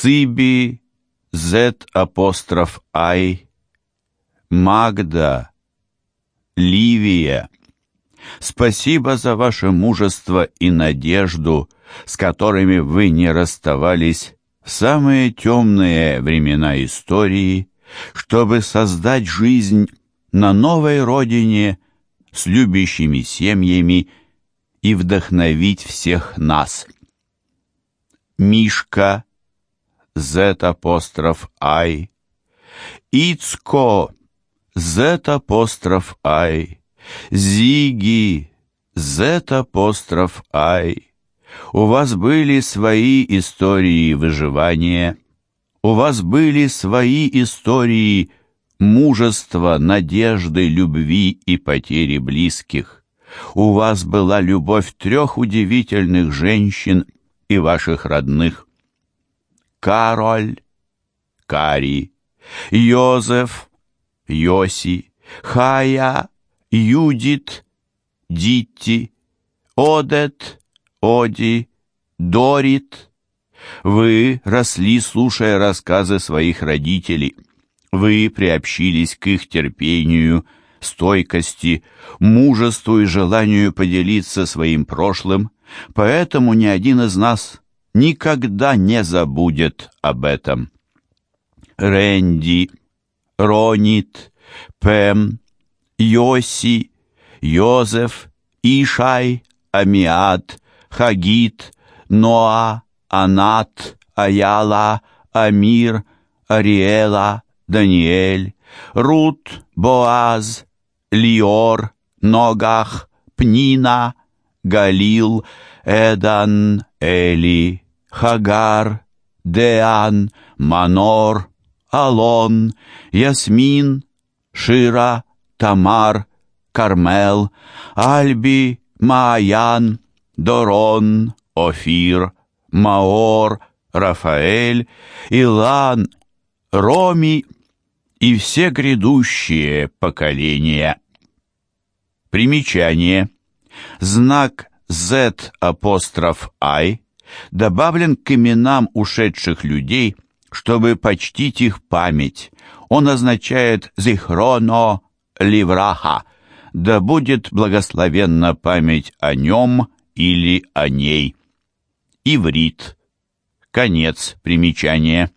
Циби, Z апостроф Ай, Магда, Ливия. Спасибо за ваше мужество и надежду, с которыми вы не расставались в самые темные времена истории, чтобы создать жизнь на новой родине с любящими семьями и вдохновить всех нас. Мишка, Z апостроф Ай, Ицко, Z апостроф Ай, Зиги, Z апостроф Ай. У вас были свои истории выживания, у вас были свои истории мужества, надежды, любви и потери близких. У вас была любовь трех удивительных женщин и ваших родных. Кароль, Кари, Йозеф, Йоси, Хая, Юдит, Дитти, Одет, Оди, Дорит. Вы росли, слушая рассказы своих родителей. Вы приобщились к их терпению, стойкости, мужеству и желанию поделиться своим прошлым, поэтому ни один из нас никогда не забудет об этом. Рэнди, Ронит, Пэм, Йоси, Йозеф, Ишай, Амиад, Хагит, Ноа, Анат, Аяла, Амир, Ариэла, Даниэль, Рут, Боаз, Лиор, Ногах, Пнина, Галил, Эдан, Эли, Хагар, Деан, Манор, Алон, Ясмин, Шира, Тамар, Кармел, Альби, Мааян, Дорон, Офир, Маор, Рафаэль, Илан, Роми и все грядущие поколения. Примечание. Знак Z апостроф I добавлен к именам ушедших людей, чтобы почтить их память. Он означает «зихроно ливраха», да будет благословенна память о нем или о ней. Иврит. Конец примечания.